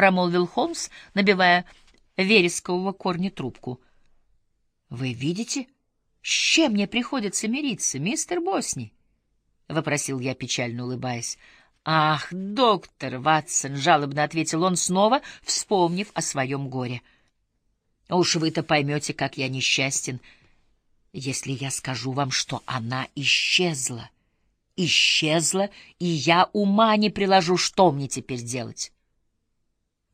промолвил Холмс, набивая верескового корня трубку. — Вы видите, с чем мне приходится мириться, мистер Босни? — вопросил я, печально улыбаясь. — Ах, доктор Ватсон! — жалобно ответил он снова, вспомнив о своем горе. — Уж вы-то поймете, как я несчастен, если я скажу вам, что она исчезла. Исчезла, и я ума не приложу, что мне теперь делать. —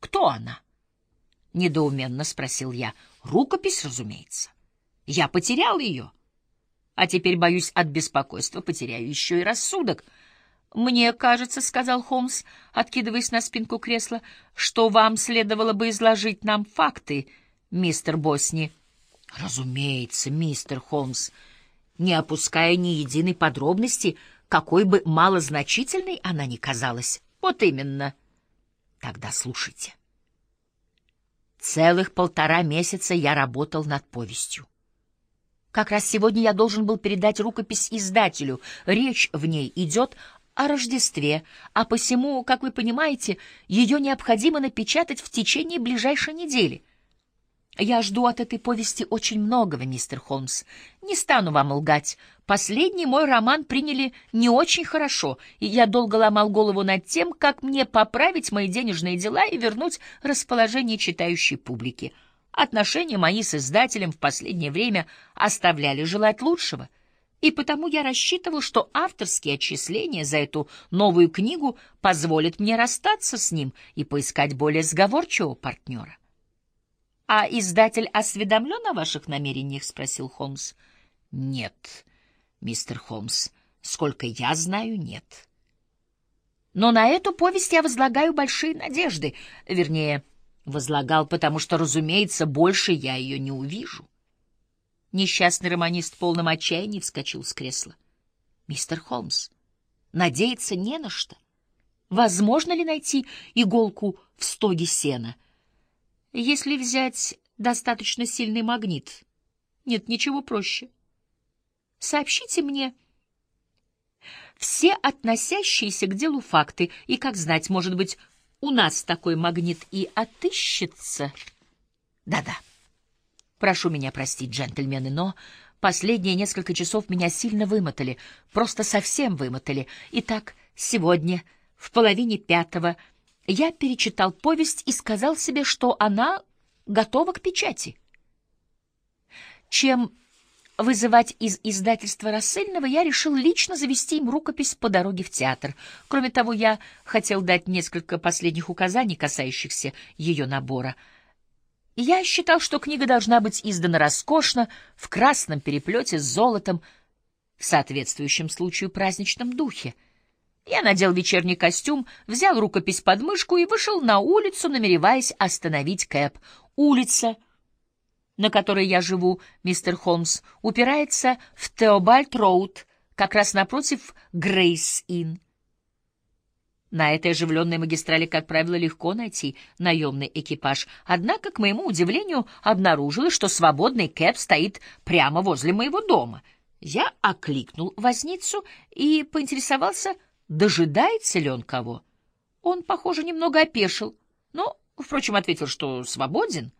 Кто она? — недоуменно спросил я. — Рукопись, разумеется. Я потерял ее. А теперь, боюсь, от беспокойства потеряю еще и рассудок. «Мне кажется, — сказал Холмс, откидываясь на спинку кресла, — что вам следовало бы изложить нам факты, мистер Босни». «Разумеется, мистер Холмс, не опуская ни единой подробности, какой бы малозначительной она ни казалась. Вот именно. Тогда слушайте. Целых полтора месяца я работал над повестью. Как раз сегодня я должен был передать рукопись издателю. Речь в ней идет о Рождестве, а посему, как вы понимаете, ее необходимо напечатать в течение ближайшей недели. Я жду от этой повести очень многого, мистер Холмс. Не стану вам лгать. Последний мой роман приняли не очень хорошо, и я долго ломал голову над тем, как мне поправить мои денежные дела и вернуть расположение читающей публики. Отношения мои с издателем в последнее время оставляли желать лучшего, и потому я рассчитывал, что авторские отчисления за эту новую книгу позволят мне расстаться с ним и поискать более сговорчивого партнера. — А издатель осведомлен о ваших намерениях? — спросил Холмс. — Нет, мистер Холмс, сколько я знаю, нет. Но на эту повесть я возлагаю большие надежды, вернее, — Возлагал, потому что, разумеется, больше я ее не увижу. Несчастный романист в полном отчаянии вскочил с кресла. «Мистер Холмс, надеяться не на что. Возможно ли найти иголку в стоге сена? Если взять достаточно сильный магнит, нет ничего проще. Сообщите мне все относящиеся к делу факты, и, как знать, может быть, у нас такой магнит и отыщется. Да-да. Прошу меня простить, джентльмены, но последние несколько часов меня сильно вымотали, просто совсем вымотали. Итак, сегодня, в половине пятого, я перечитал повесть и сказал себе, что она готова к печати. Чем вызывать из издательства рассыльного, я решил лично завести им рукопись по дороге в театр. Кроме того, я хотел дать несколько последних указаний, касающихся ее набора. Я считал, что книга должна быть издана роскошно, в красном переплете с золотом, в соответствующем случаю праздничном духе. Я надел вечерний костюм, взял рукопись под мышку и вышел на улицу, намереваясь остановить Кэп. Улица — на которой я живу, мистер Холмс, упирается в Теобальд-Роуд, как раз напротив Грейс-Инн. На этой оживленной магистрали, как правило, легко найти наемный экипаж, однако, к моему удивлению, обнаружилось, что свободный кэп стоит прямо возле моего дома. Я окликнул возницу и поинтересовался, дожидается ли он кого. Он, похоже, немного опешил, но, впрочем, ответил, что свободен.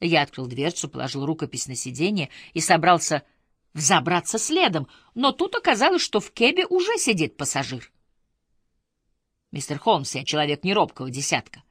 Я открыл дверцу, положил рукопись на сиденье и собрался взобраться следом, но тут оказалось, что в кебе уже сидит пассажир. «Мистер Холмс, я человек неробкого десятка.